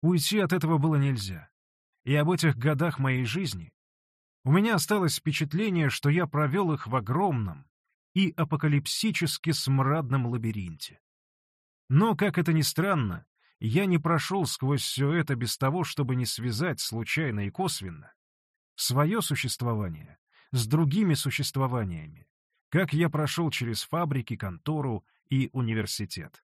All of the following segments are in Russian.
Уйти от этого было нельзя. И об этих годах моей жизни у меня осталось впечатление, что я провел их в огромном и апокалипсически смрадном лабиринте. Но, как это ни странно, я не прошел сквозь все это без того, чтобы не связать случайно и косвенно свое существование с другими существованиями, как я прошел через фабрики, контору и университет.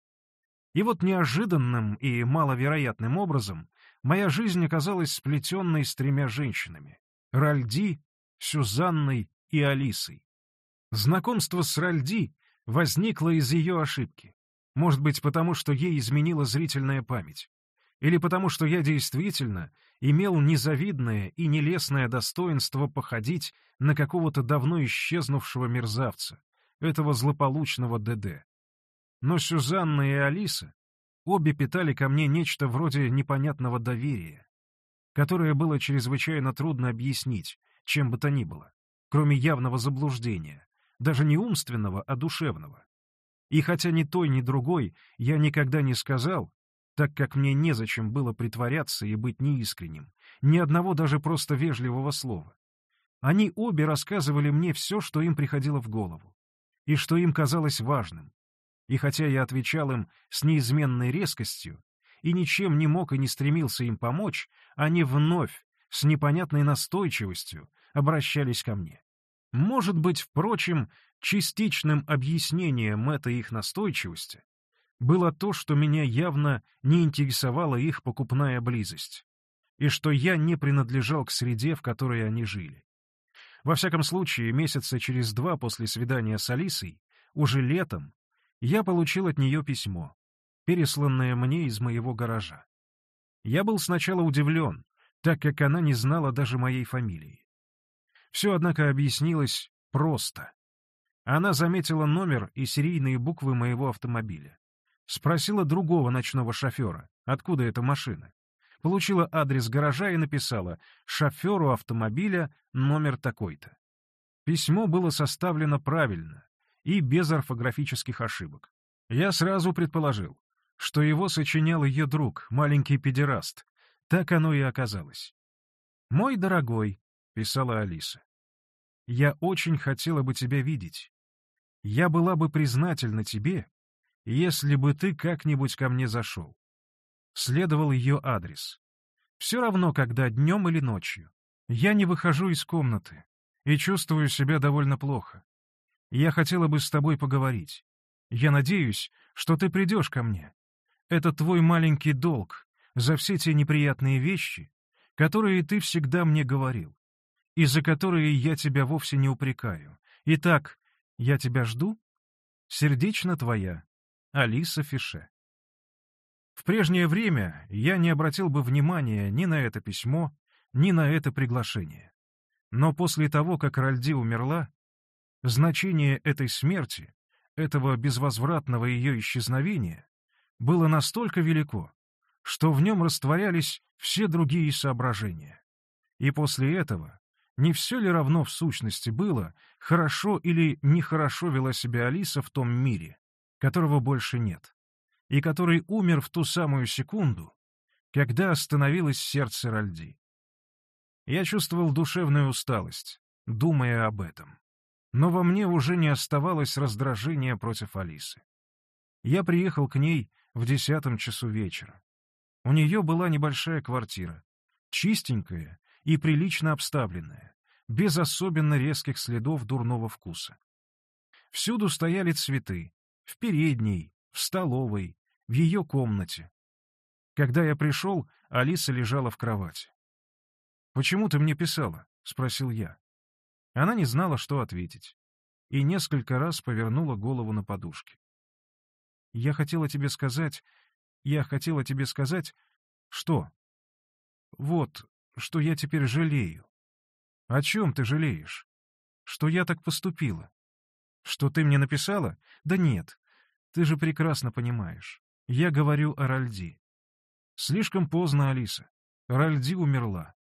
И вот неожиданным и маловероятным образом моя жизнь оказалась сплетенной с тремя женщинами — Ральди, Сюзанной и Алисой. Знакомство с Ральди возникло из ее ошибки. Может быть, потому что ей изменила зрительная память. Или потому что я действительно имел незавидное и нелестное достоинство походить на какого-то давно исчезнувшего мерзавца, этого злополучного ДД. Но Сюзанна и Алиса обе питали ко мне нечто вроде непонятного доверия, которое было чрезвычайно трудно объяснить, чем бы то ни было, кроме явного заблуждения, даже не умственного, а душевного. И хотя ни той, ни другой я никогда не сказал, так как мне незачем было притворяться и быть неискренним, ни одного даже просто вежливого слова. Они обе рассказывали мне все, что им приходило в голову, и что им казалось важным. И хотя я отвечал им с неизменной резкостью, и ничем не мог и не стремился им помочь, они вновь, с непонятной настойчивостью, обращались ко мне. Может быть, впрочем, частичным объяснением этой их настойчивости было то, что меня явно не интересовала их покупная близость, и что я не принадлежал к среде, в которой они жили. Во всяком случае, месяца через два после свидания с Алисой, уже летом, я получил от нее письмо, пересланное мне из моего гаража. Я был сначала удивлен, так как она не знала даже моей фамилии. Все, однако, объяснилось просто. Она заметила номер и серийные буквы моего автомобиля. Спросила другого ночного шофера, откуда эта машина. Получила адрес гаража и написала «Шоферу автомобиля номер такой-то». Письмо было составлено правильно и без орфографических ошибок. Я сразу предположил, что его сочинял ее друг, маленький педераст. Так оно и оказалось. «Мой дорогой», — писала Алиса, — «я очень хотела бы тебя видеть. Я была бы признательна тебе, если бы ты как-нибудь ко мне зашел. Следовал ее адрес. Все равно, когда днем или ночью. Я не выхожу из комнаты и чувствую себя довольно плохо. Я хотела бы с тобой поговорить. Я надеюсь, что ты придешь ко мне. Это твой маленький долг за все те неприятные вещи, которые ты всегда мне говорил, и за которые я тебя вовсе не упрекаю. Итак, я тебя жду. Сердечно твоя, Алиса Фише. В прежнее время я не обратил бы внимания ни на это письмо, ни на это приглашение. Но после того, как Ральди умерла, значение этой смерти, этого безвозвратного ее исчезновения, было настолько велико, что в нем растворялись все другие соображения. И после этого не все ли равно в сущности было, хорошо или нехорошо вела себя Алиса в том мире, которого больше нет, и который умер в ту самую секунду, когда остановилось сердце Ральди. Я чувствовал душевную усталость, думая об этом. Но во мне уже не оставалось раздражения против Алисы. Я приехал к ней в десятом часу вечера. У нее была небольшая квартира, чистенькая и прилично обставленная, без особенно резких следов дурного вкуса. Всюду стояли цветы, в передней, в столовой, в ее комнате. Когда я пришел, Алиса лежала в кровати. «Почему ты мне писала?» — спросил я. Она не знала, что ответить, и несколько раз повернула голову на подушке. «Я хотела тебе сказать... Я хотела тебе сказать... Что?» «Вот, что я теперь жалею». «О чем ты жалеешь?» «Что я так поступила». Что ты мне написала? Да нет. Ты же прекрасно понимаешь. Я говорю о Ральди. Слишком поздно, Алиса. Ральди умерла.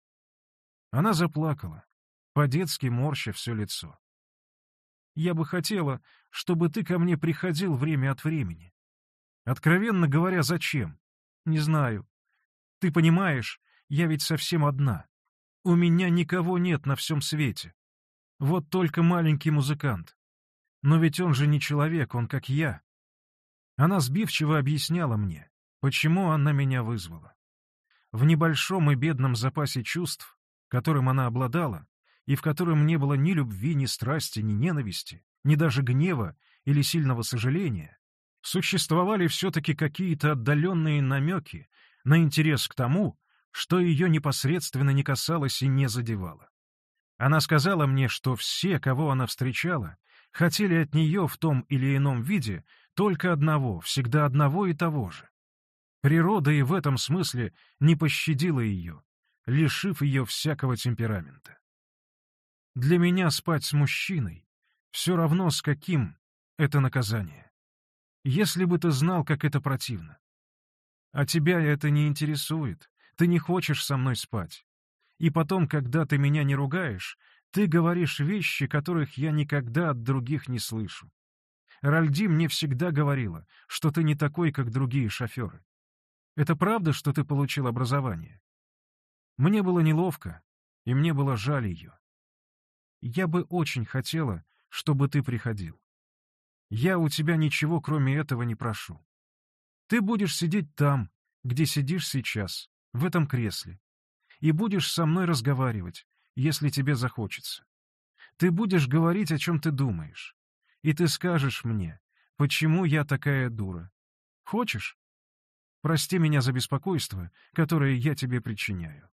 Она заплакала, по-детски морща все лицо. Я бы хотела, чтобы ты ко мне приходил время от времени. Откровенно говоря, зачем? Не знаю. Ты понимаешь, я ведь совсем одна. У меня никого нет на всем свете. Вот только маленький музыкант. Но ведь он же не человек, он как я. Она сбивчиво объясняла мне, почему она меня вызвала. В небольшом и бедном запасе чувств, которым она обладала, и в котором не было ни любви, ни страсти, ни ненависти, ни даже гнева или сильного сожаления, существовали все-таки какие-то отдаленные намеки на интерес к тому, что ее непосредственно не касалось и не задевало. Она сказала мне, что все, кого она встречала, хотели от нее в том или ином виде только одного, всегда одного и того же. Природа и в этом смысле не пощадила ее, лишив ее всякого темперамента. Для меня спать с мужчиной все равно с каким это наказание. Если бы ты знал, как это противно. А тебя это не интересует, ты не хочешь со мной спать. И потом, когда ты меня не ругаешь, ты говоришь вещи, которых я никогда от других не слышу. Ральди мне всегда говорила, что ты не такой, как другие шоферы. Это правда, что ты получил образование? Мне было неловко, и мне было жаль ее. Я бы очень хотела, чтобы ты приходил. Я у тебя ничего, кроме этого, не прошу. Ты будешь сидеть там, где сидишь сейчас, в этом кресле, и будешь со мной разговаривать, если тебе захочется. Ты будешь говорить, о чем ты думаешь, и ты скажешь мне, почему я такая дура. Хочешь? Прости меня за беспокойство, которое я тебе причиняю.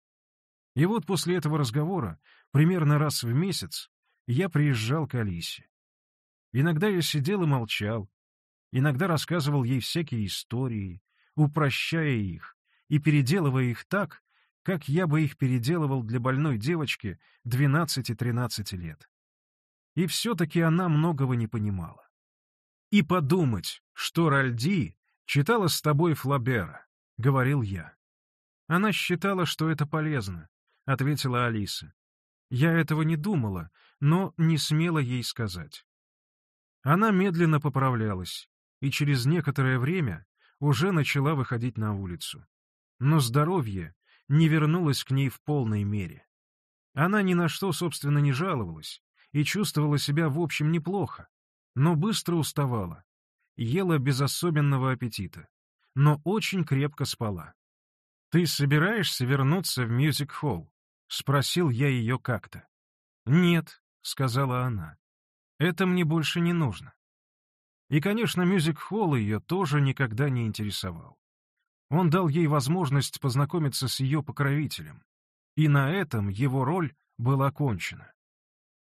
И вот после этого разговора, примерно раз в месяц, я приезжал к Алисе. Иногда я сидел и молчал, иногда рассказывал ей всякие истории, упрощая их и переделывая их так, как я бы их переделывал для больной девочки 12-13 лет. И все-таки она многого не понимала. «И подумать, что Ральди читала с тобой Флабера», — говорил я. «Она считала, что это полезно», — ответила Алиса. Я этого не думала, но не смела ей сказать. Она медленно поправлялась, и через некоторое время уже начала выходить на улицу. Но здоровье не вернулась к ней в полной мере. Она ни на что, собственно, не жаловалась и чувствовала себя в общем неплохо, но быстро уставала, ела без особенного аппетита, но очень крепко спала. «Ты собираешься вернуться в мюзик-холл?» — спросил я ее как-то. «Нет», — сказала она, — «это мне больше не нужно». И, конечно, мюзик-холл ее тоже никогда не интересовал. Он дал ей возможность познакомиться с ее покровителем, и на этом его роль была окончена.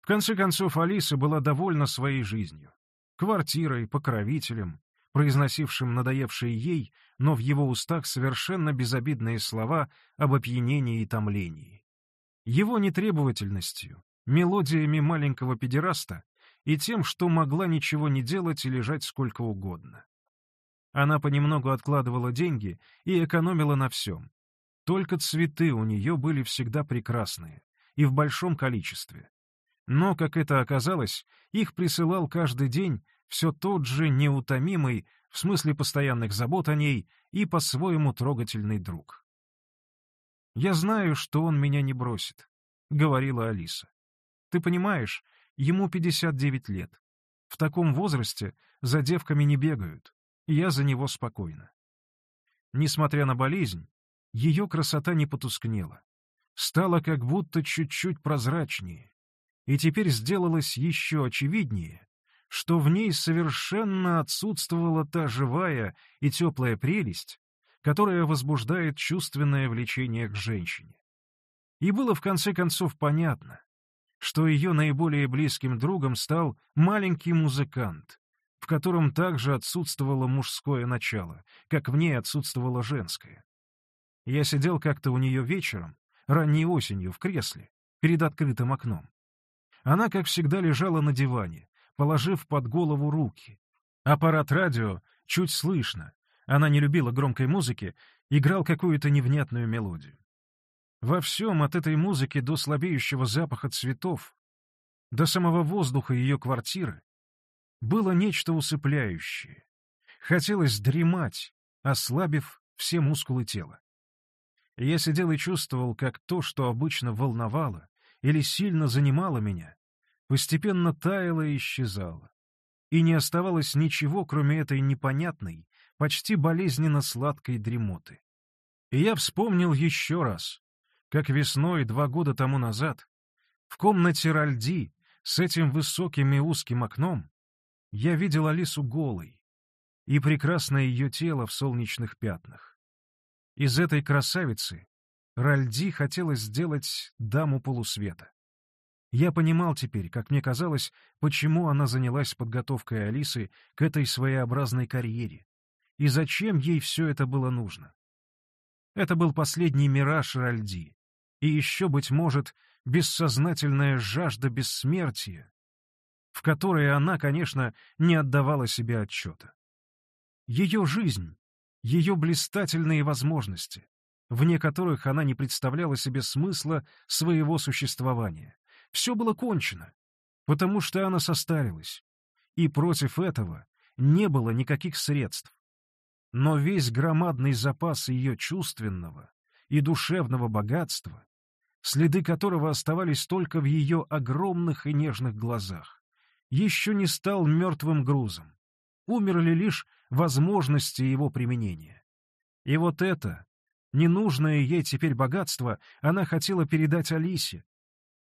В конце концов, Алиса была довольна своей жизнью, квартирой, покровителем, произносившим надоевшие ей, но в его устах совершенно безобидные слова об опьянении и томлении. Его нетребовательностью, мелодиями маленького педераста и тем, что могла ничего не делать и лежать сколько угодно. Она понемногу откладывала деньги и экономила на всем. Только цветы у нее были всегда прекрасные и в большом количестве. Но, как это оказалось, их присылал каждый день все тот же неутомимый, в смысле постоянных забот о ней, и по-своему трогательный друг. «Я знаю, что он меня не бросит», — говорила Алиса. «Ты понимаешь, ему 59 лет. В таком возрасте за девками не бегают я за него спокойна. Несмотря на болезнь, ее красота не потускнела, стала как будто чуть-чуть прозрачнее, и теперь сделалось еще очевиднее, что в ней совершенно отсутствовала та живая и теплая прелесть, которая возбуждает чувственное влечение к женщине. И было в конце концов понятно, что ее наиболее близким другом стал маленький музыкант, в котором также отсутствовало мужское начало, как в ней отсутствовало женское. Я сидел как-то у нее вечером, ранней осенью, в кресле, перед открытым окном. Она, как всегда, лежала на диване, положив под голову руки. Аппарат радио чуть слышно, она не любила громкой музыки, играл какую-то невнятную мелодию. Во всем от этой музыки до слабеющего запаха цветов, до самого воздуха ее квартиры, было нечто усыпляющее. Хотелось дремать, ослабив все мускулы тела. Я сидел и чувствовал, как то, что обычно волновало или сильно занимало меня, постепенно таяло и исчезало. И не оставалось ничего, кроме этой непонятной, почти болезненно сладкой дремоты. И я вспомнил еще раз, как весной два года тому назад в комнате Ральди с этим высоким и узким окном я видел Алису голой и прекрасное ее тело в солнечных пятнах. Из этой красавицы Ральди хотелось сделать даму полусвета. Я понимал теперь, как мне казалось, почему она занялась подготовкой Алисы к этой своеобразной карьере, и зачем ей все это было нужно. Это был последний мираж Ральди, и еще, быть может, бессознательная жажда бессмертия, в которой она, конечно, не отдавала себе отчета. Ее жизнь, ее блистательные возможности, вне которых она не представляла себе смысла своего существования. Все было кончено, потому что она состарилась, и против этого не было никаких средств. Но весь громадный запас ее чувственного и душевного богатства, следы которого оставались только в ее огромных и нежных глазах, еще не стал мертвым грузом. Умерли лишь возможности его применения. И вот это, ненужное ей теперь богатство, она хотела передать Алисе,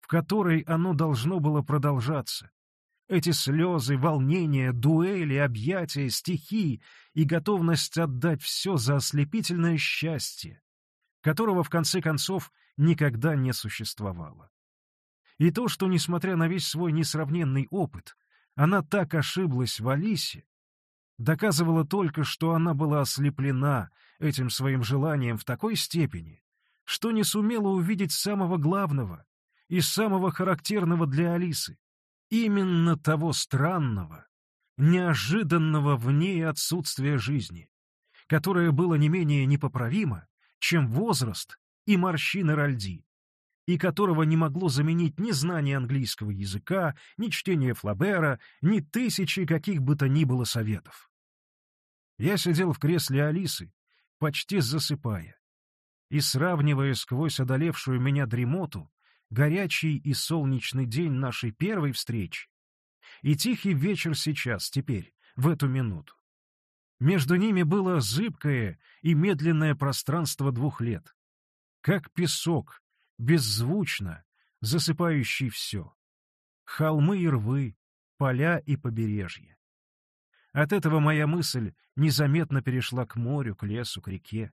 в которой оно должно было продолжаться, эти слезы, волнения, дуэли, объятия, стихи и готовность отдать все за ослепительное счастье, которого, в конце концов, никогда не существовало. И то, что, несмотря на весь свой несравненный опыт, она так ошиблась в Алисе, доказывало только, что она была ослеплена этим своим желанием в такой степени, что не сумела увидеть самого главного и самого характерного для Алисы именно того странного, неожиданного в ней отсутствия жизни, которое было не менее непоправимо, чем возраст и морщины Ральди, и которого не могло заменить ни знание английского языка, ни чтение Флабера, ни тысячи каких бы то ни было советов. Я сидел в кресле Алисы, почти засыпая, и, сравнивая сквозь одолевшую меня дремоту, горячий и солнечный день нашей первой встречи и тихий вечер сейчас, теперь, в эту минуту. Между ними было зыбкое и медленное пространство двух лет, как песок, беззвучно, засыпающий все. Холмы и рвы, поля и побережье. От этого моя мысль незаметно перешла к морю, к лесу, к реке,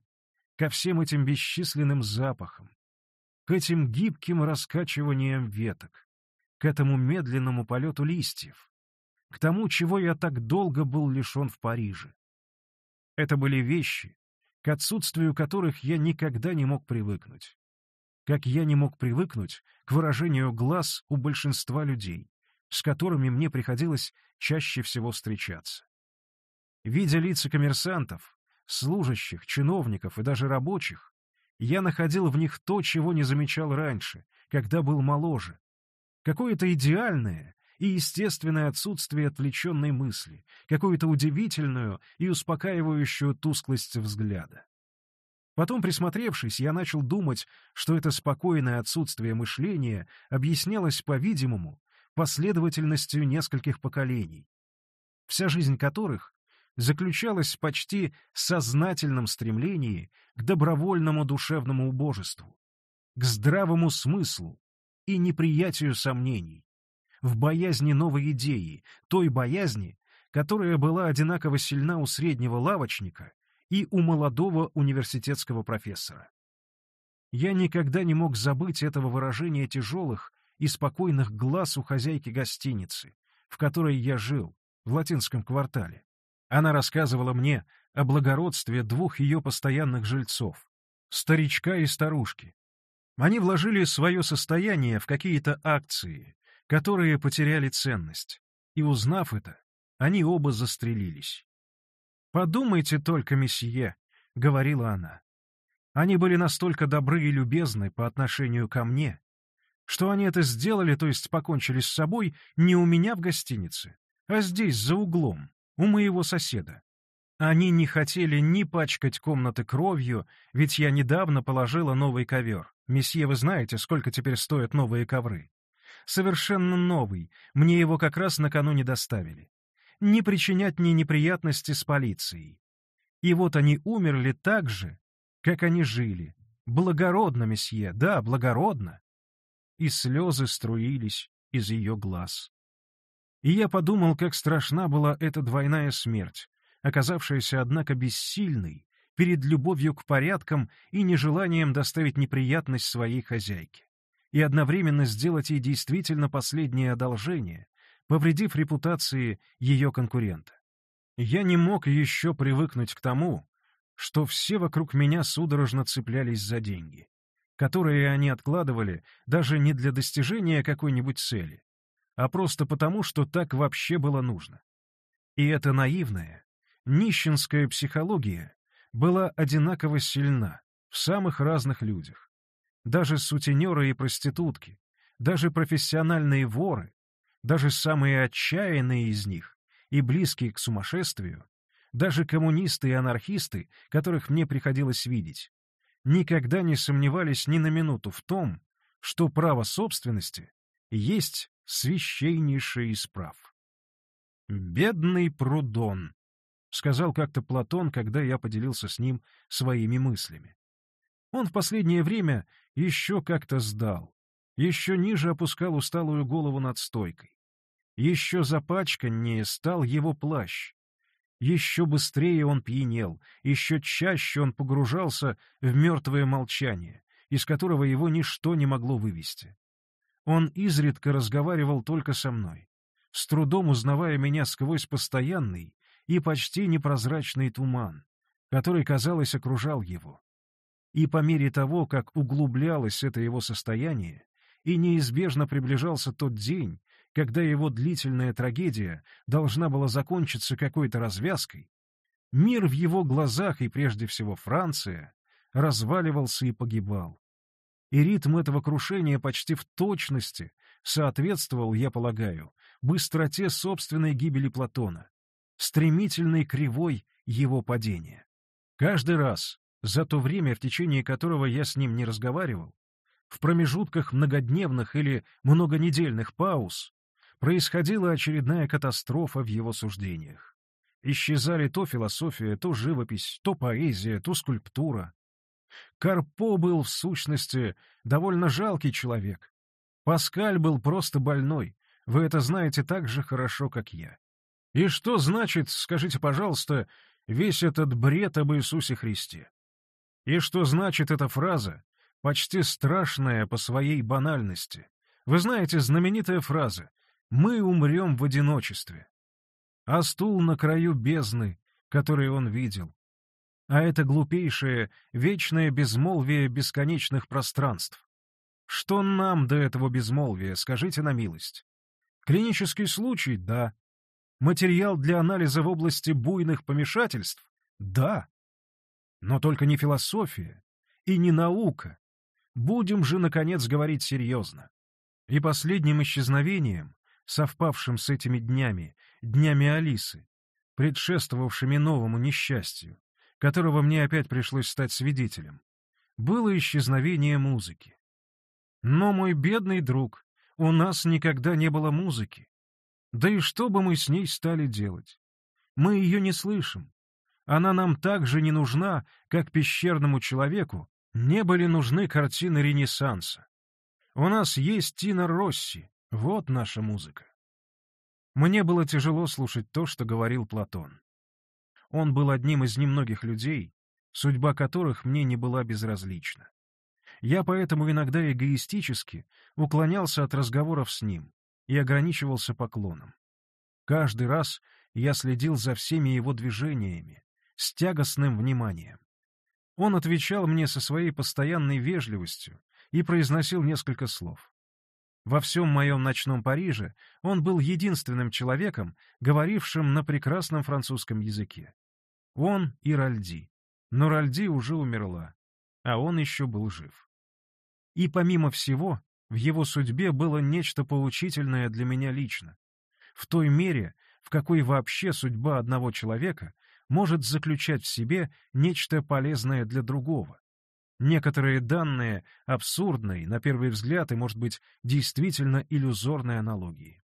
ко всем этим бесчисленным запахам, к этим гибким раскачиваниям веток, к этому медленному полету листьев, к тому, чего я так долго был лишен в Париже. Это были вещи, к отсутствию которых я никогда не мог привыкнуть. Как я не мог привыкнуть к выражению глаз у большинства людей, с которыми мне приходилось чаще всего встречаться. Видя лица коммерсантов, служащих, чиновников и даже рабочих, я находил в них то, чего не замечал раньше, когда был моложе. Какое-то идеальное и естественное отсутствие отвлеченной мысли, какую-то удивительную и успокаивающую тусклость взгляда. Потом, присмотревшись, я начал думать, что это спокойное отсутствие мышления объяснялось, по-видимому, последовательностью нескольких поколений, вся жизнь которых заключалась в почти сознательном стремлении к добровольному душевному убожеству, к здравому смыслу и неприятию сомнений, в боязни новой идеи, той боязни, которая была одинаково сильна у среднего лавочника и у молодого университетского профессора. Я никогда не мог забыть этого выражения тяжелых и спокойных глаз у хозяйки гостиницы, в которой я жил, в латинском квартале. Она рассказывала мне о благородстве двух ее постоянных жильцов — старичка и старушки. Они вложили свое состояние в какие-то акции, которые потеряли ценность, и, узнав это, они оба застрелились. «Подумайте только, месье», — говорила она. «Они были настолько добры и любезны по отношению ко мне, что они это сделали, то есть покончили с собой, не у меня в гостинице, а здесь, за углом, у моего соседа. Они не хотели ни пачкать комнаты кровью, ведь я недавно положила новый ковер. Месье, вы знаете, сколько теперь стоят новые ковры? Совершенно новый, мне его как раз накануне доставили. Не причинять мне неприятности с полицией. И вот они умерли так же, как они жили. Благородно, месье, да, благородно. И слезы струились из ее глаз. И я подумал, как страшна была эта двойная смерть, оказавшаяся, однако, бессильной перед любовью к порядкам и нежеланием доставить неприятность своей хозяйке, и одновременно сделать ей действительно последнее одолжение, повредив репутации ее конкурента. Я не мог еще привыкнуть к тому, что все вокруг меня судорожно цеплялись за деньги, которые они откладывали даже не для достижения какой-нибудь цели, а просто потому, что так вообще было нужно. И эта наивная, нищенская психология была одинаково сильна в самых разных людях. Даже сутенеры и проститутки, даже профессиональные воры, даже самые отчаянные из них и близкие к сумасшествию, даже коммунисты и анархисты, которых мне приходилось видеть, никогда не сомневались ни на минуту в том, что право собственности есть священнейший из. Бедный Прудон, — сказал как-то Платон, когда я поделился с ним своими мыслями. Он в последнее время еще как-то сдал, еще ниже опускал усталую голову над стойкой. Еще запачканнее стал его плащ. Еще быстрее он пьянел, еще чаще он погружался в мертвое молчание, из которого его ничто не могло вывести. Он изредка разговаривал только со мной, с трудом узнавая меня сквозь постоянный, и почти непрозрачный туман, который, казалось, окружал его. И по мере того, как углублялось это его состояние, и неизбежно приближался тот день, когда его длительная трагедия должна была закончиться какой-то развязкой, мир в его глазах и прежде всего Франция разваливался и погибал. И ритм этого крушения почти в точности соответствовал, я полагаю, быстроте собственной гибели Платона, стремительной кривой его падения. Каждый раз, за то время, в течение которого я с ним не разговаривал, в промежутках многодневных или многонедельных пауз, происходила очередная катастрофа в его суждениях. Исчезали то философия, то живопись, то поэзия, то скульптура. Карпо был, в сущности, довольно жалкий человек. Паскаль был просто больной, вы это знаете так же хорошо, как я. И что значит, скажите, пожалуйста, весь этот бред об Иисусе Христе? И что значит эта фраза, почти страшная по своей банальности? Вы знаете, знаменитая фраза «Мы умрем в одиночестве». А стул на краю бездны, который он видел. А это глупейшее, вечное безмолвие бесконечных пространств. Что нам до этого безмолвия, скажите на милость? Клинический случай — да. Материал для анализа в области буйных помешательств? Да. Но только не философия и не наука. Будем же, наконец, говорить серьезно. И последним исчезновением, совпавшим с этими днями, днями Алисы, предшествовавшими новому несчастью, которого мне опять пришлось стать свидетелем, было исчезновение музыки. Но, мой бедный друг, у нас никогда не было музыки, да и что бы мы с ней стали делать? Мы ее не слышим. Она нам так же не нужна, как пещерному человеку не были нужны картины Ренессанса. У нас есть Тина Росси, вот наша музыка. Мне было тяжело слушать то, что говорил Платон. Он был одним из немногих людей, судьба которых мне не была безразлична. Я поэтому иногда эгоистически уклонялся от разговоров с ним, и ограничивался поклоном. Каждый раз я следил за всеми его движениями, с тягостным вниманием. Он отвечал мне со своей постоянной вежливостью и произносил несколько слов. Во всем моем ночном Париже он был единственным человеком, говорившим на прекрасном французском языке. Он и Ральди. Но Ральди уже умерла, а он еще был жив. И помимо всего, в его судьбе было нечто поучительное для меня лично. В той мере, в какой вообще судьба одного человека может заключать в себе нечто полезное для другого. Некоторые данные абсурдной, на первый взгляд, и, может быть, действительно иллюзорной аналогии.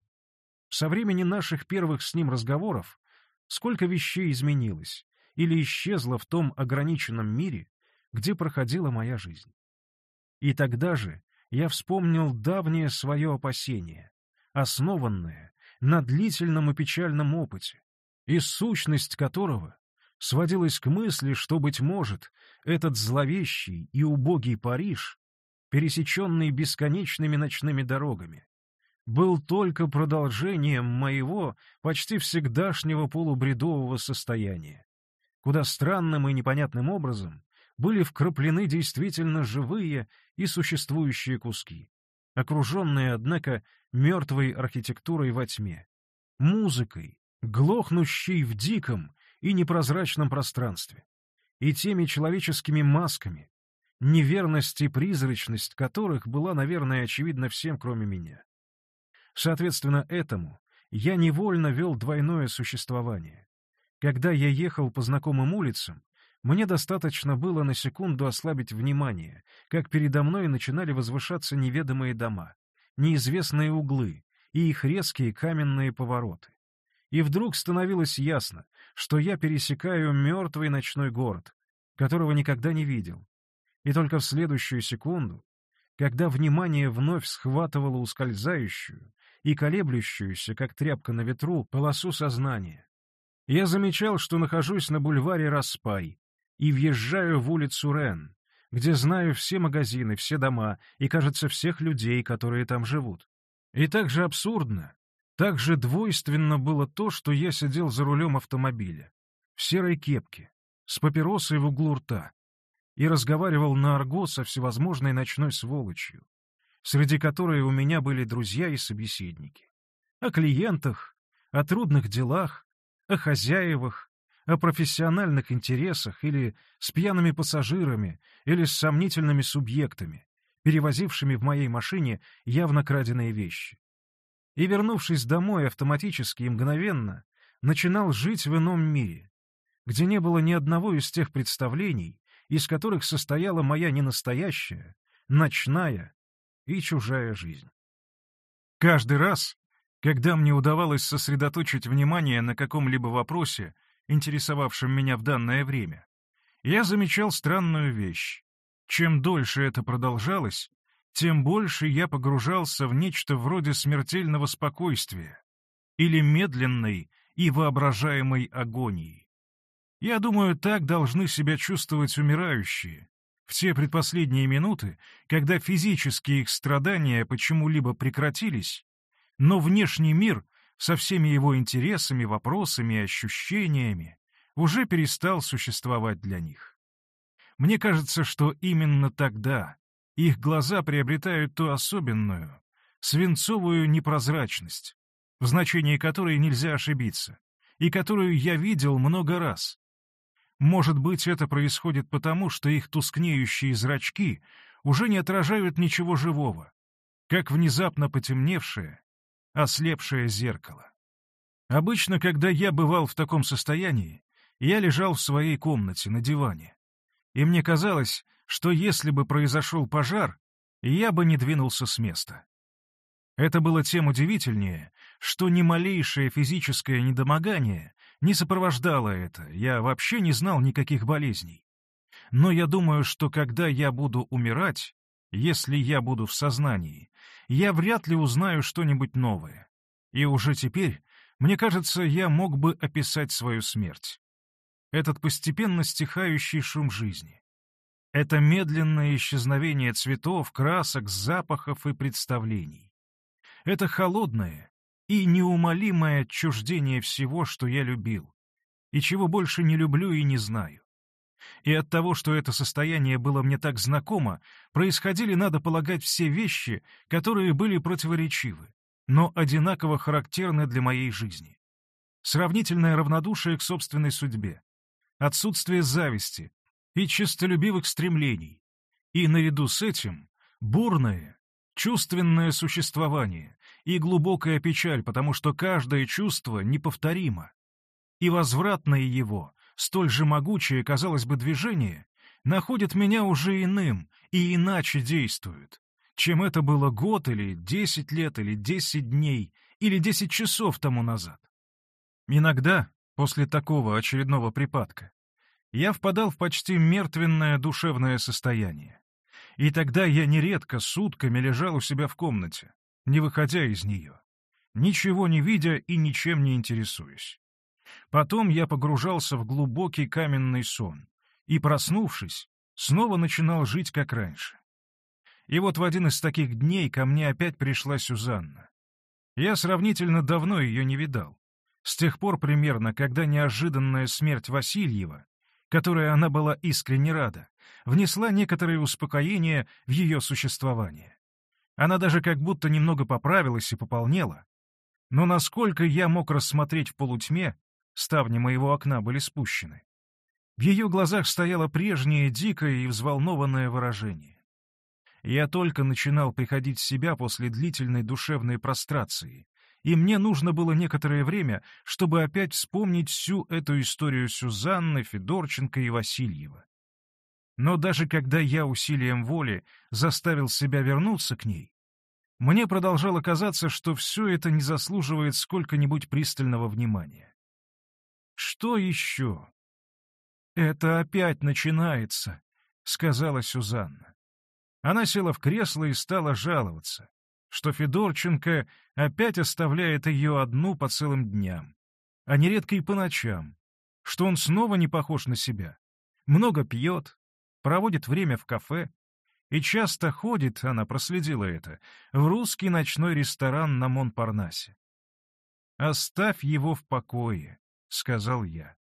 Со времени наших первых с ним разговоров сколько вещей изменилось или исчезло в том ограниченном мире, где проходила моя жизнь. И тогда же я вспомнил давнее свое опасение, основанное на длительном и печальном опыте, и сущность которого сводилась к мысли, что, быть может, этот зловещий и убогий Париж, пересеченный бесконечными ночными дорогами, был только продолжением моего почти всегдашнего полубредового состояния, куда странным и непонятным образом были вкраплены действительно живые и существующие куски, окруженные, однако, мертвой архитектурой во тьме, музыкой, глохнущей в диком и непрозрачном пространстве, и теми человеческими масками, неверность и призрачность которых была, наверное, очевидна всем, кроме меня. Соответственно этому я невольно вел двойное существование. Когда я ехал по знакомым улицам, мне достаточно было на секунду ослабить внимание, как передо мной начинали возвышаться неведомые дома, неизвестные углы и их резкие каменные повороты. И вдруг становилось ясно, что я пересекаю мертвый ночной город, которого никогда не видел. И только в следующую секунду, когда внимание вновь схватывало ускользающую и колеблющуюся, как тряпка на ветру, полосу сознания, я замечал, что нахожусь на бульваре Распай, и въезжаю в улицу Рен, где знаю все магазины, все дома и, кажется, всех людей, которые там живут. И так же абсурдно, так же двойственно было то, что я сидел за рулем автомобиля, в серой кепке, с папиросой в углу рта, и разговаривал на арго со всевозможной ночной сволочью, среди которой у меня были друзья и собеседники. О клиентах, о трудных делах, о хозяевах, о профессиональных интересах или с пьяными пассажирами, или с сомнительными субъектами, перевозившими в моей машине явно краденые вещи. И, вернувшись домой автоматически и мгновенно, начинал жить в ином мире, где не было ни одного из тех представлений, из которых состояла моя ненастоящая, ночная и чужая жизнь. Каждый раз, когда мне удавалось сосредоточить внимание на каком-либо вопросе, интересовавшим меня в данное время, я замечал странную вещь. Чем дольше это продолжалось, тем больше я погружался в нечто вроде смертельного спокойствия или медленной и воображаемой агонии. Я думаю, так должны себя чувствовать умирающие, в те предпоследние минуты, когда физические их страдания почему-либо прекратились, но внешний мир со всеми его интересами, вопросами и ощущениями, уже перестал существовать для них. Мне кажется, что именно тогда их глаза приобретают ту особенную, свинцовую непрозрачность, в значении которой нельзя ошибиться, и которую я видел много раз. Может быть, это происходит потому, что их тускнеющие зрачки уже не отражают ничего живого, как внезапно потемневшее, ослепшее зеркало. Обычно, когда я бывал в таком состоянии, я лежал в своей комнате на диване, и мне казалось, что если бы произошел пожар, я бы не двинулся с места. Это было тем удивительнее, что ни малейшее физическое недомогание не сопровождало это, я вообще не знал никаких болезней. Но я думаю, что когда я буду умирать, если я буду в сознании, я вряд ли узнаю что-нибудь новое. И уже теперь, мне кажется, я мог бы описать свою смерть. Этот постепенно стихающий шум жизни. Это медленное исчезновение цветов, красок, запахов и представлений. Это холодное и неумолимое отчуждение всего, что я любил, и чего больше не люблю и не знаю. И от того, что это состояние было мне так знакомо, происходили, надо полагать, все вещи, которые были противоречивы, но одинаково характерны для моей жизни. Сравнительное равнодушие к собственной судьбе, отсутствие зависти и честолюбивых стремлений, и наряду с этим бурное, чувственное существование и глубокая печаль, потому что каждое чувство неповторимо, и возвратное его столь же могучее, казалось бы, движение, находит меня уже иным и иначе действует, чем это было год или десять лет или десять дней или десять часов тому назад. Иногда, после такого очередного припадка, я впадал в почти мертвенное душевное состояние. И тогда я нередко сутками лежал у себя в комнате, не выходя из нее, ничего не видя и ничем не интересуясь. Потом я погружался в глубокий каменный сон и, проснувшись, снова начинал жить как раньше. И вот в один из таких дней ко мне опять пришла Сюзанна. Я сравнительно давно ее не видал. С тех пор примерно, когда неожиданная смерть Васильева, которой она была искренне рада, внесла некоторое успокоение в ее существование. Она даже как будто немного поправилась и пополнела. Но насколько я мог рассмотреть в полутьме, ставни моего окна были спущены. В ее глазах стояло прежнее дикое и взволнованное выражение. Я только начинал приходить в себя после длительной душевной прострации, и мне нужно было некоторое время, чтобы опять вспомнить всю эту историю Сюзанны, Федорченко и Васильева. Но даже когда я усилием воли заставил себя вернуться к ней, мне продолжало казаться, что все это не заслуживает сколько-нибудь пристального внимания. Что еще? «Это опять начинается», — сказала Сюзанна. Она села в кресло и стала жаловаться, что Федорченко опять оставляет ее одну по целым дням, а нередко и по ночам, что он снова не похож на себя, много пьет, проводит время в кафе и часто ходит, она проследила это, в русский ночной ресторан на Монпарнасе. «Оставь его в покое», — сказал я.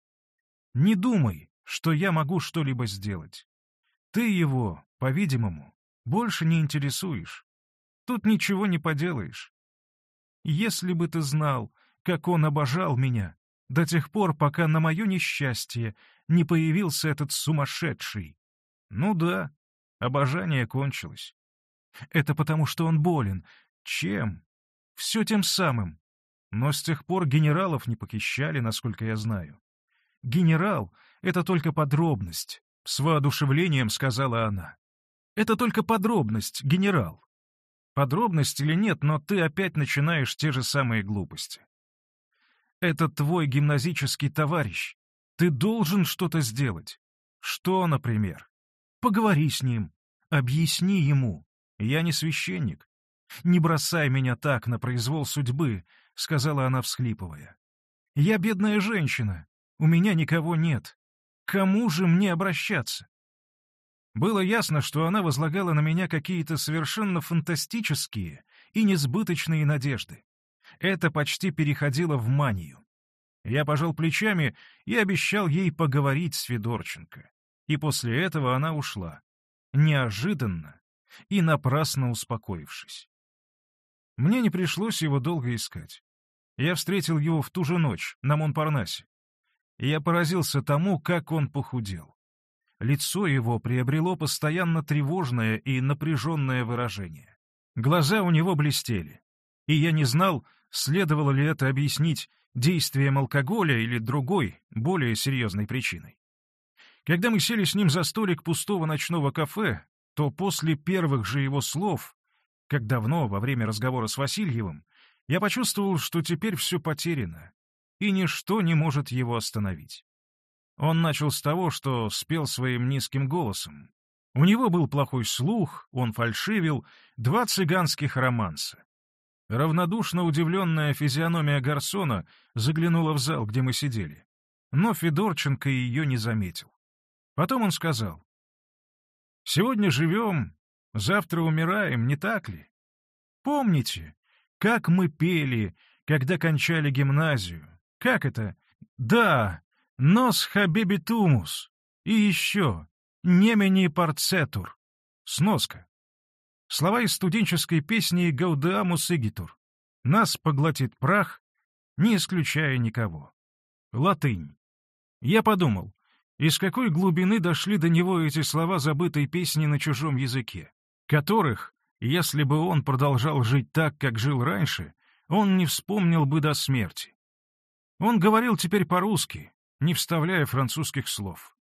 «Не думай, что я могу что-либо сделать. Ты его, по-видимому, больше не интересуешь. Тут ничего не поделаешь. Если бы ты знал, как он обожал меня, до тех пор, пока на мое несчастье не появился этот сумасшедший, ну да, обожание кончилось. Это потому, что он болен. Чем? Все тем самым. Но с тех пор генералов не похищали, насколько я знаю. Генерал — это только подробность, — с воодушевлением сказала она. Это только подробность, генерал. Подробность или нет, но ты опять начинаешь те же самые глупости. Это твой гимназический товарищ. Ты должен что-то сделать. Что, например? Поговори с ним, объясни ему. Я не священник. Не бросай меня так на произвол судьбы, — сказала она, всхлипывая. Я бедная женщина, у меня никого нет. Кому же мне обращаться? Было ясно, что она возлагала на меня какие-то совершенно фантастические и несбыточные надежды. Это почти переходило в манию. Я пожал плечами и обещал ей поговорить с Федорченко и после этого она ушла, неожиданно и напрасно успокоившись. Мне не пришлось его долго искать. Я встретил его в ту же ночь, на Монпарнасе. И я поразился тому, как он похудел. Лицо его приобрело постоянно тревожное и напряженное выражение. Глаза у него блестели. И я не знал, следовало ли это объяснить действием алкоголя или другой, более серьезной причиной. Когда мы сели с ним за столик пустого ночного кафе, то после первых же его слов, как давно во время разговора с Васильевым, я почувствовал, что теперь все потеряно, и ничто не может его остановить. Он начал с того, что спел своим низким голосом. У него был плохой слух, он фальшивил, два цыганских романса. Равнодушно удивленная физиономия Гарсона заглянула в зал, где мы сидели. Но Федорченко ее не заметил. Потом он сказал, «Сегодня живем, завтра умираем, не так ли? Помните, как мы пели, когда кончали гимназию? Как это? Да, нос хабибитумус. И еще, немени парцетур. Сноска. Слова из студенческой песни «Гаудеамус игитур». Нас поглотит прах, не исключая никого. Латынь. Я подумал, из какой глубины дошли до него эти слова забытой песни на чужом языке, которых, если бы он продолжал жить так, как жил раньше, он не вспомнил бы до смерти. Он говорил теперь по-русски, не вставляя французских слов.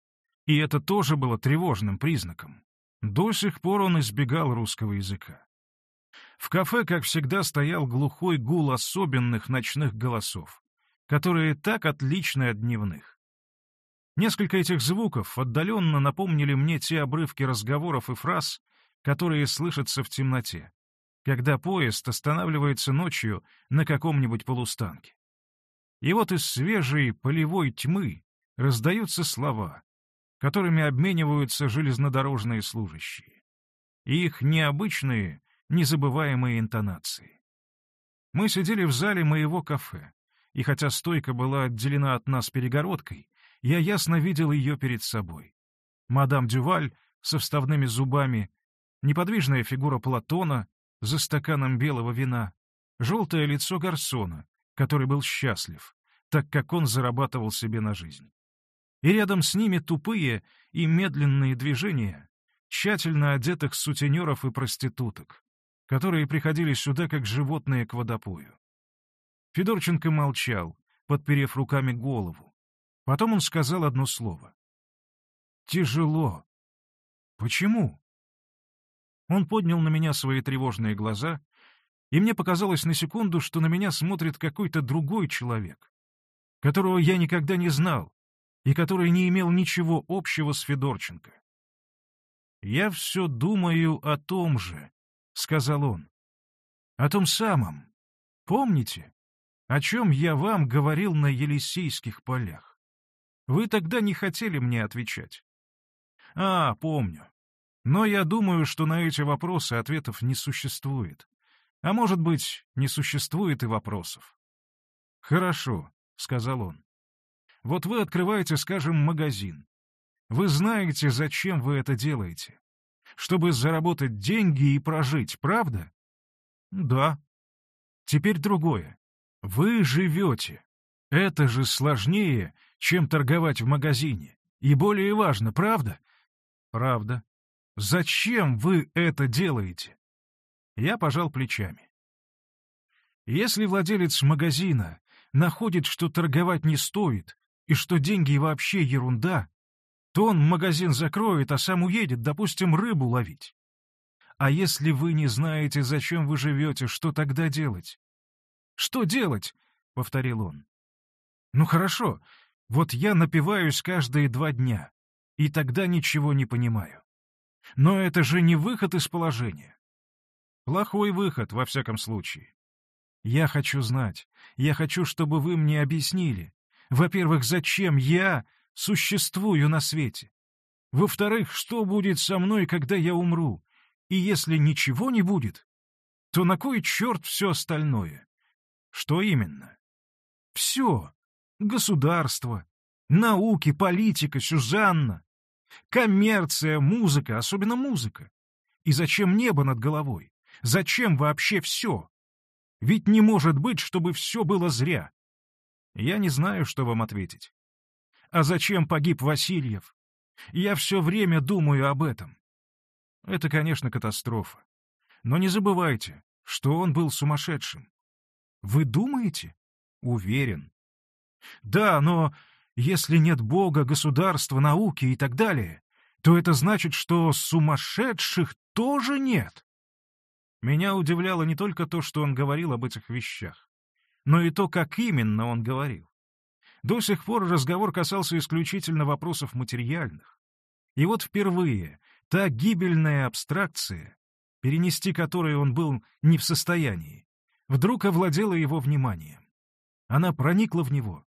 И это тоже было тревожным признаком. До сих пор он избегал русского языка. В кафе, как всегда, стоял глухой гул особенных ночных голосов, которые так отличны от дневных. Несколько этих звуков отдаленно напомнили мне те обрывки разговоров и фраз, которые слышатся в темноте, когда поезд останавливается ночью на каком-нибудь полустанке. И вот из свежей полевой тьмы раздаются слова, которыми обмениваются железнодорожные служащие, и их необычные, незабываемые интонации. Мы сидели в зале моего кафе, и хотя стойка была отделена от нас перегородкой, я ясно видел ее перед собой. Мадам Дюваль со вставными зубами, неподвижная фигура Платона за стаканом белого вина, желтое лицо Гарсона, который был счастлив, так как он зарабатывал себе на жизнь. И рядом с ними тупые и медленные движения тщательно одетых сутенеров и проституток, которые приходили сюда как животные к водопою. Федорченко молчал, подперев руками голову. Потом он сказал одно слово. «Тяжело. Почему?» Он поднял на меня свои тревожные глаза, и мне показалось на секунду, что на меня смотрит какой-то другой человек, которого я никогда не знал и который не имел ничего общего с Федорченко. «Я все думаю о том же», — сказал он. «О том самом. Помните, о чем я вам говорил на Елисейских полях? Вы тогда не хотели мне отвечать». «А, помню. Но я думаю, что на эти вопросы ответов не существует. А может быть, не существует и вопросов. «Хорошо», — сказал он. «Вот вы открываете, скажем, магазин. Вы знаете, зачем вы это делаете? Чтобы заработать деньги и прожить, правда?» «Да». «Теперь другое. Вы живете. Это же сложнее, чем торговать в магазине. И более важно, правда?» «Правда». Зачем вы это делаете? Я пожал плечами. Если владелец магазина находит, что торговать не стоит и что деньги вообще ерунда, то он магазин закроет, а сам уедет, допустим, рыбу ловить. А если вы не знаете, зачем вы живете, что тогда делать? Что делать? — повторил он. Ну хорошо, вот я напиваюсь каждые два дня, и тогда ничего не понимаю. Но это же не выход из положения. Плохой выход, во всяком случае. Я хочу знать, я хочу, чтобы вы мне объяснили. Во-первых, зачем я существую на свете? Во-вторых, что будет со мной, когда я умру? И если ничего не будет, то на кой черт все остальное? Что именно? Все. Государство, науки, политика, Сюзанна, Коммерция, музыка, особенно музыка. И зачем небо над головой? Зачем вообще все? Ведь не может быть, чтобы все было зря. Я не знаю, что вам ответить. А зачем погиб Васильев? Я все время думаю об этом. Это, конечно, катастрофа. Но не забывайте, что он был сумасшедшим. Вы думаете? Уверен. Да, но если нет Бога, государства, науки и так далее, то это значит, что сумасшедших тоже нет. Меня удивляло не только то, что он говорил об этих вещах, но и то, как именно он говорил. До сих пор разговор касался исключительно вопросов материальных. И вот впервые та гибельная абстракция, перенести которую он был не в состоянии, вдруг овладела его вниманием. Она проникла в него,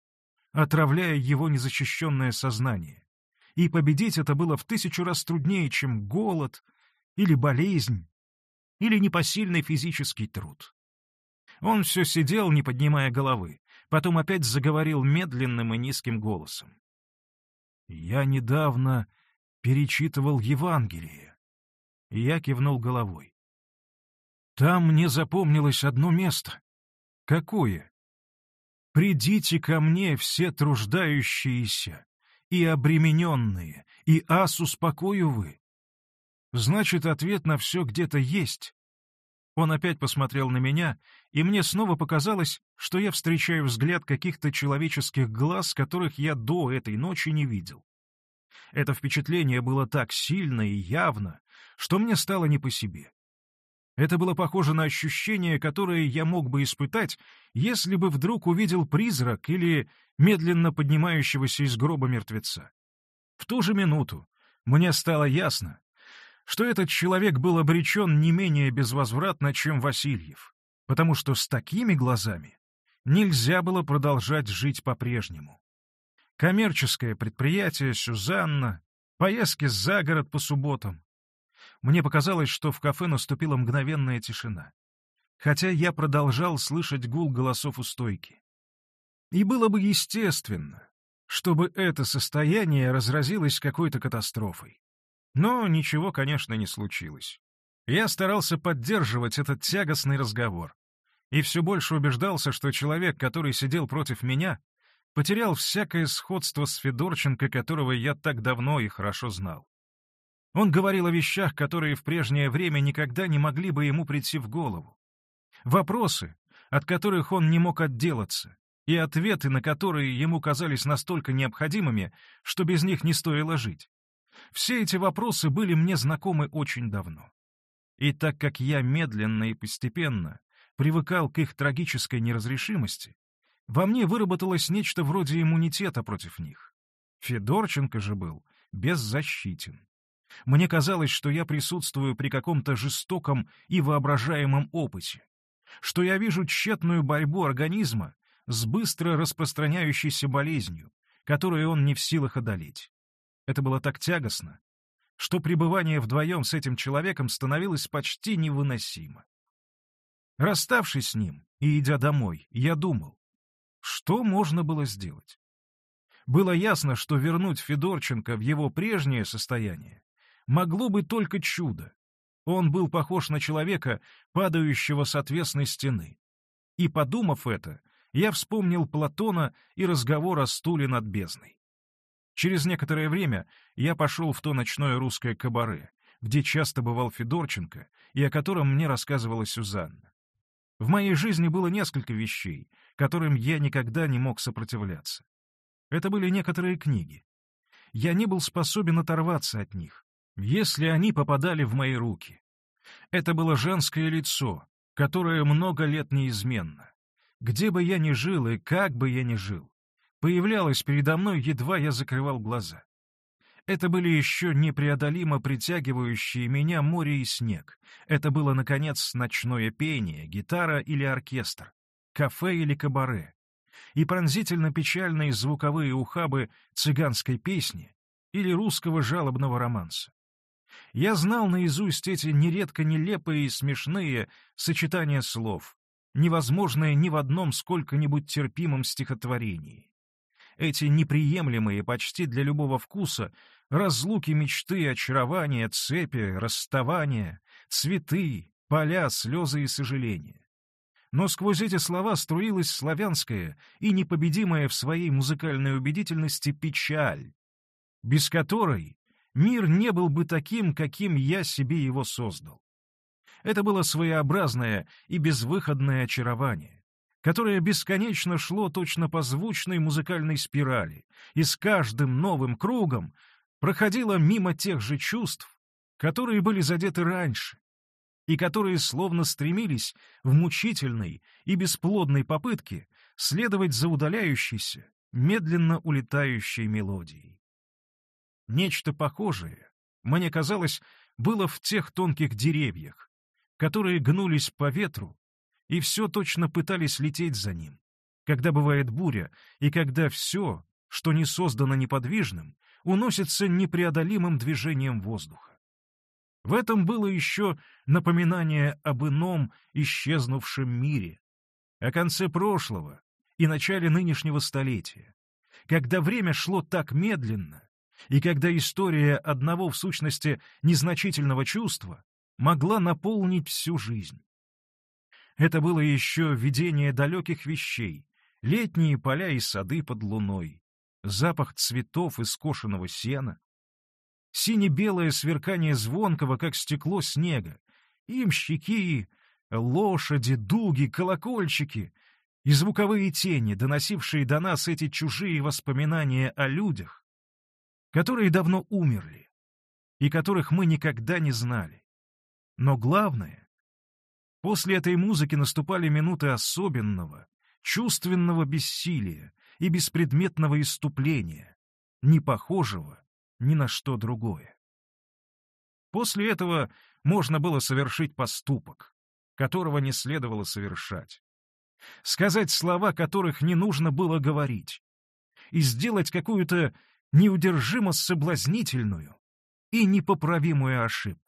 отравляя его незащищенное сознание. И победить это было в тысячу раз труднее, чем голод или болезнь, или непосильный физический труд. Он все сидел, не поднимая головы, потом опять заговорил медленным и низким голосом. «Я недавно перечитывал Евангелие». Я кивнул головой. «Там мне запомнилось одно место. Какое?» «Придите ко мне все труждающиеся и обремененные, и ас успокою вы». Значит, ответ на все где-то есть. Он опять посмотрел на меня, и мне снова показалось, что я встречаю взгляд каких-то человеческих глаз, которых я до этой ночи не видел. Это впечатление было так сильно и явно, что мне стало не по себе. Это было похоже на ощущение, которое я мог бы испытать, если бы вдруг увидел призрак или медленно поднимающегося из гроба мертвеца. В ту же минуту мне стало ясно, что этот человек был обречен не менее безвозвратно, чем Васильев, потому что с такими глазами нельзя было продолжать жить по-прежнему. Коммерческое предприятие, Сюзанна, поездки за город по субботам. Мне показалось, что в кафе наступила мгновенная тишина, хотя я продолжал слышать гул голосов у стойки. И было бы естественно, чтобы это состояние разразилось какой-то катастрофой. Но ничего, конечно, не случилось. Я старался поддерживать этот тягостный разговор. И все больше убеждался, что человек, который сидел против меня, потерял всякое сходство с Федорченко, которого я так давно и хорошо знал. Он говорил о вещах, которые в прежнее время никогда не могли бы ему прийти в голову. Вопросы, от которых он не мог отделаться, и ответы, на которые ему казались настолько необходимыми, что без них не стоило жить. Все эти вопросы были мне знакомы очень давно. И так как я медленно и постепенно привыкал к их трагической неразрешимости, во мне выработалось нечто вроде иммунитета против них. Федорченко же был беззащитен. Мне казалось, что я присутствую при каком-то жестоком и воображаемом опыте, что я вижу тщетную борьбу организма с быстро распространяющейся болезнью, которую он не в силах одолеть. Это было так тягостно, что пребывание вдвоем с этим человеком становилось почти невыносимо. Расставшись с ним и идя домой, я думал, что можно было сделать. Было ясно, что вернуть Федорченко в его прежнее состояние могло бы только чудо. Он был похож на человека, падающего с отвесной стены. И, подумав это, я вспомнил Платона и разговор о стуле над бездной. Через некоторое время я пошел в то ночное русское кабаре, где часто бывал Федорченко и о котором мне рассказывала Сюзанна. В моей жизни было несколько вещей, которым я никогда не мог сопротивляться. Это были некоторые книги. Я не был способен оторваться от них, если они попадали в мои руки. Это было женское лицо, которое много лет неизменно. Где бы я ни жил и как бы я ни жил, появлялась передо мной, едва я закрывал глаза. Это были еще непреодолимо притягивающие меня море и снег. Это было, наконец, ночное пение, гитара или оркестр, кафе или кабаре. И пронзительно печальные звуковые ухабы цыганской песни или русского жалобного романса. Я знал наизусть эти нередко нелепые и смешные сочетания слов, невозможные ни в одном сколько-нибудь терпимом стихотворении эти неприемлемые почти для любого вкуса разлуки мечты, очарования, цепи, расставания, цветы, поля, слезы и сожаления. Но сквозь эти слова струилась славянская и непобедимая в своей музыкальной убедительности печаль, без которой мир не был бы таким, каким я себе его создал. Это было своеобразное и безвыходное очарование которое бесконечно шло точно по звучной музыкальной спирали, и с каждым новым кругом проходило мимо тех же чувств, которые были задеты раньше, и которые словно стремились в мучительной и бесплодной попытке следовать за удаляющейся, медленно улетающей мелодией. Нечто похожее, мне казалось, было в тех тонких деревьях, которые гнулись по ветру и все точно пытались лететь за ним. Когда бывает буря, и когда все, что не создано неподвижным, уносится непреодолимым движением воздуха. В этом было еще напоминание об ином исчезнувшем мире, о конце прошлого и начале нынешнего столетия, когда время шло так медленно, и когда история одного, в сущности, незначительного чувства могла наполнить всю жизнь. Это было еще видение далеких вещей, летние поля и сады под луной, запах цветов и скошенного сена, сине-белое сверкание звонкого, как стекло снега, имщики, лошади, дуги, колокольчики и звуковые тени, доносившие до нас эти чужие воспоминания о людях, которые давно умерли и которых мы никогда не знали. Но главное, после этой музыки наступали минуты особенного, чувственного бессилия и беспредметного иступления, не похожего ни на что другое. После этого можно было совершить поступок, которого не следовало совершать, сказать слова, которых не нужно было говорить, и сделать какую-то неудержимо соблазнительную и непоправимую ошибку.